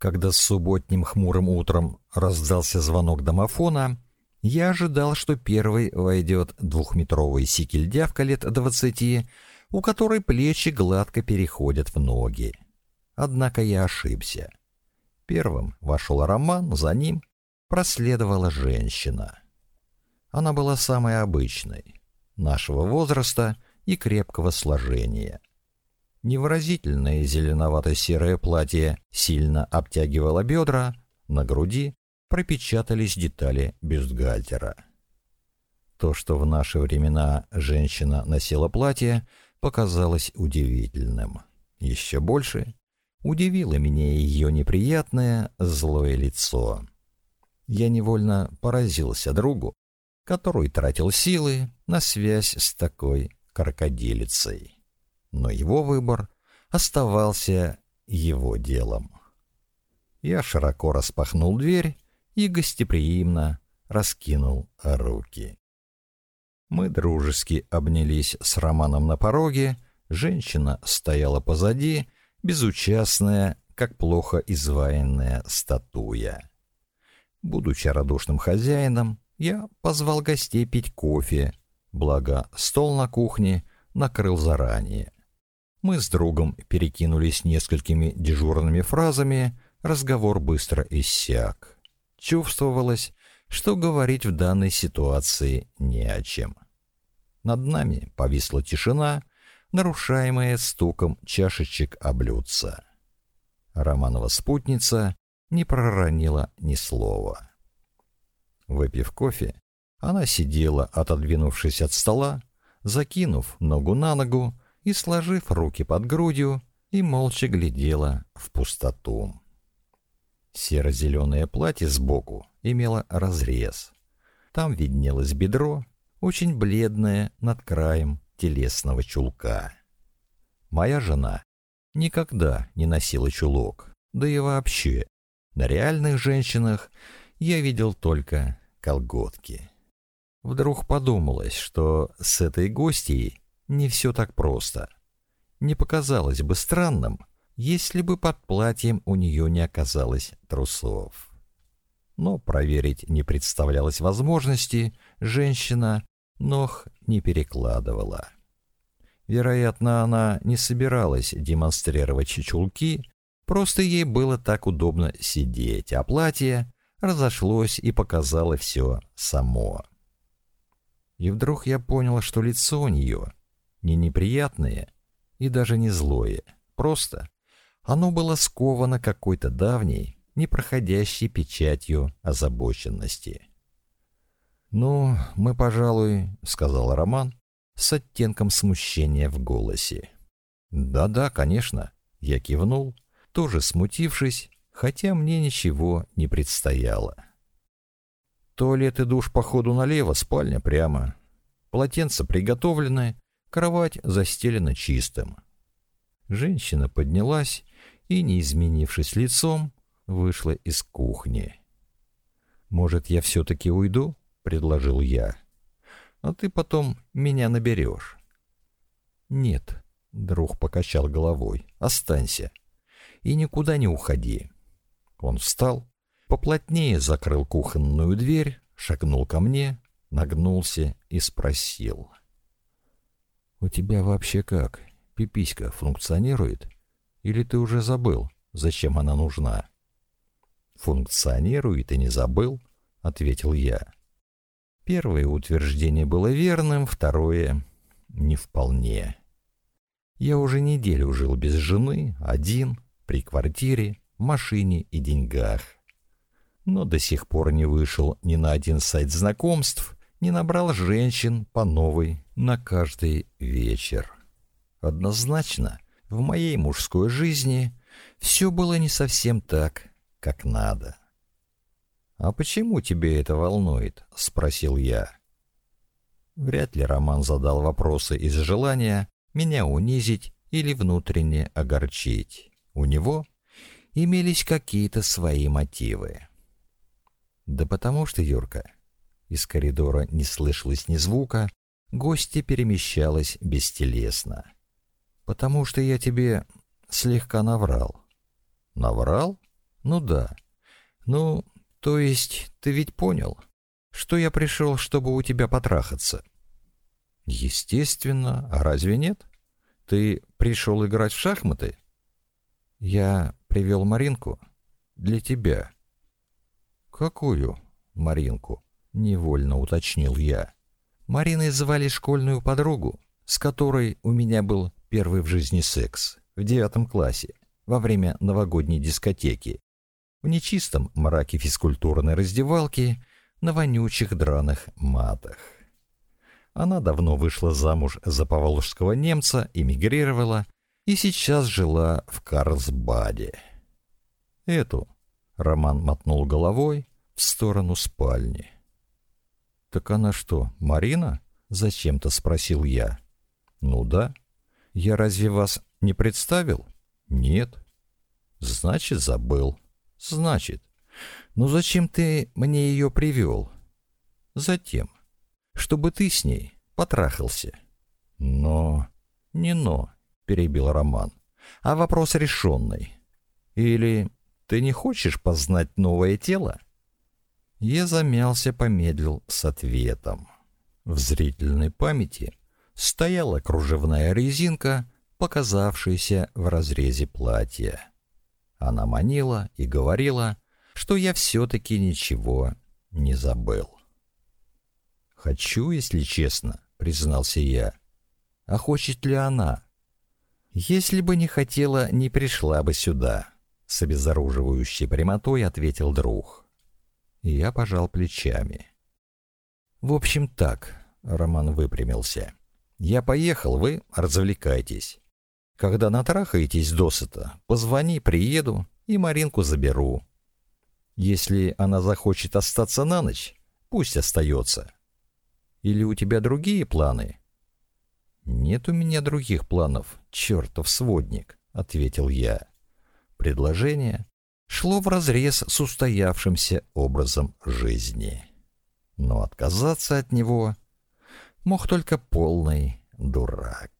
Когда с субботним хмурым утром раздался звонок домофона, я ожидал, что первой войдет двухметровый сикельдявка лет двадцати, у которой плечи гладко переходят в ноги. Однако я ошибся. Первым вошел Роман, за ним проследовала женщина. Она была самой обычной, нашего возраста и крепкого сложения. Невыразительное зеленовато-серое платье сильно обтягивало бедра, на груди пропечатались детали бюстгальтера. То, что в наши времена женщина носила платье, показалось удивительным. Еще больше удивило меня ее неприятное злое лицо. Я невольно поразился другу, который тратил силы на связь с такой крокодилицей. Но его выбор оставался его делом. Я широко распахнул дверь и гостеприимно раскинул руки. Мы дружески обнялись с Романом на пороге, женщина стояла позади, безучастная, как плохо изваянная статуя. Будучи радушным хозяином, я позвал гостей пить кофе, благо стол на кухне накрыл заранее. Мы с другом перекинулись несколькими дежурными фразами, разговор быстро иссяк. Чувствовалось, что говорить в данной ситуации не о чем. Над нами повисла тишина, нарушаемая стуком чашечек о блюдца. Романова спутница не проронила ни слова. Выпив кофе, она сидела, отодвинувшись от стола, закинув ногу на ногу и сложив руки под грудью, и молча глядела в пустоту. Серо-зеленое платье сбоку имело разрез. Там виднелось бедро, очень бледное над краем телесного чулка. Моя жена никогда не носила чулок, да и вообще. На реальных женщинах я видел только колготки. Вдруг подумалось, что с этой гостьей не все так просто. Не показалось бы странным, если бы под платьем у нее не оказалось трусов. Но проверить не представлялось возможности, женщина ног не перекладывала. Вероятно, она не собиралась демонстрировать чулки, просто ей было так удобно сидеть, а платье разошлось и показало все само. И вдруг я понял, что лицо у нее не неприятное и даже не злое, просто оно было сковано какой-то давней, непроходящей печатью озабоченности. «Ну, мы, пожалуй», — сказал Роман с оттенком смущения в голосе. «Да-да, конечно», — я кивнул, тоже смутившись, хотя мне ничего не предстояло. Туалет и душ по ходу налево, спальня прямо. Полотенце приготовлены, кровать застелена чистым. Женщина поднялась и, не изменившись лицом, вышла из кухни. «Может, я все-таки уйду?» — предложил я. «А ты потом меня наберешь». «Нет», — друг покачал головой, — «останься и никуда не уходи». Он встал, поплотнее закрыл кухонную дверь, шагнул ко мне, нагнулся и спросил. «У тебя вообще как? Пиписька функционирует? Или ты уже забыл, зачем она нужна?» «Функционирует и не забыл», — ответил я. Первое утверждение было верным, второе — не вполне. Я уже неделю жил без жены, один, при квартире, машине и деньгах но до сих пор не вышел ни на один сайт знакомств, не набрал женщин по новой на каждый вечер. Однозначно, в моей мужской жизни все было не совсем так, как надо. «А почему тебе это волнует?» — спросил я. Вряд ли Роман задал вопросы из желания меня унизить или внутренне огорчить. У него имелись какие-то свои мотивы. Да потому что, Юрка, из коридора не слышалось ни звука, гостья перемещалась бестелесно. Потому что я тебе слегка наврал. Наврал? Ну да. Ну, то есть, ты ведь понял, что я пришел, чтобы у тебя потрахаться? Естественно, а разве нет? Ты пришел играть в шахматы? Я привел Маринку для тебя. Какую Маринку? Невольно уточнил я. Мариной звали школьную подругу, с которой у меня был первый в жизни секс в девятом классе во время новогодней дискотеки в нечистом мраке физкультурной раздевалки на вонючих драных матах. Она давно вышла замуж за поволжского немца, эмигрировала и сейчас жила в Карлсбаде. Эту Роман мотнул головой в сторону спальни. «Так она что, Марина?» — зачем-то спросил я. «Ну да. Я разве вас не представил?» «Нет». «Значит, забыл». «Значит. Ну зачем ты мне ее привел?» «Затем, чтобы ты с ней потрахался». «Но...» «Не но», — перебил Роман, — «а вопрос решенный. Или ты не хочешь познать новое тело?» Я замялся, помедлил с ответом. В зрительной памяти стояла кружевная резинка, показавшаяся в разрезе платья. Она манила и говорила, что я все-таки ничего не забыл. «Хочу, если честно», — признался я. «А хочет ли она?» «Если бы не хотела, не пришла бы сюда», — с обезоруживающей прямотой ответил друг. Я пожал плечами. «В общем так», — Роман выпрямился. «Я поехал, вы развлекайтесь. Когда натрахаетесь досыта, позвони, приеду и Маринку заберу. Если она захочет остаться на ночь, пусть остается. Или у тебя другие планы?» «Нет у меня других планов, чертов сводник», — ответил я. Предложение шло вразрез с устоявшимся образом жизни. Но отказаться от него мог только полный дурак.